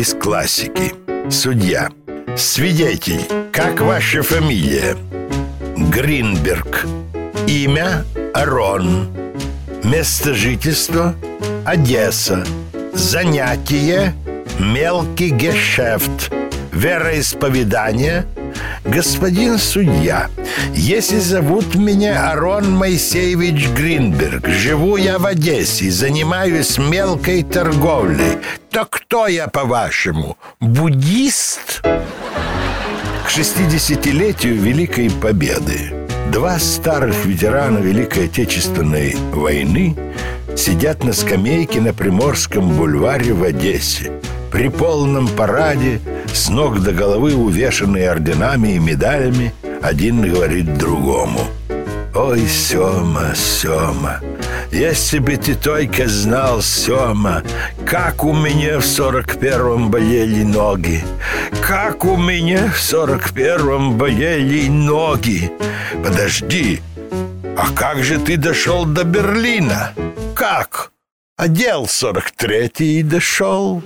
из классики. Судья. Свидетель. Как ваша фамилия? Гринберг. Имя Арон. Место жительства Одесса. Занятие мелкий гешефт. Вероисповедание Господин судья, если зовут меня Арон Моисеевич Гринберг, живу я в Одессе, занимаюсь мелкой торговлей, то кто я, по-вашему, буддист? К 60-летию Великой Победы два старых ветерана Великой Отечественной войны сидят на скамейке на Приморском бульваре в Одессе. При полном параде, с ног до головы увешанные орденами и медалями, один говорит другому. «Ой, Сёма, Сёма, если бы ты только знал, Сёма, как у меня в сорок первом болели ноги, как у меня в сорок первом болели ноги. Подожди, а как же ты дошел до Берлина? Как? Одел сорок третий и дошел».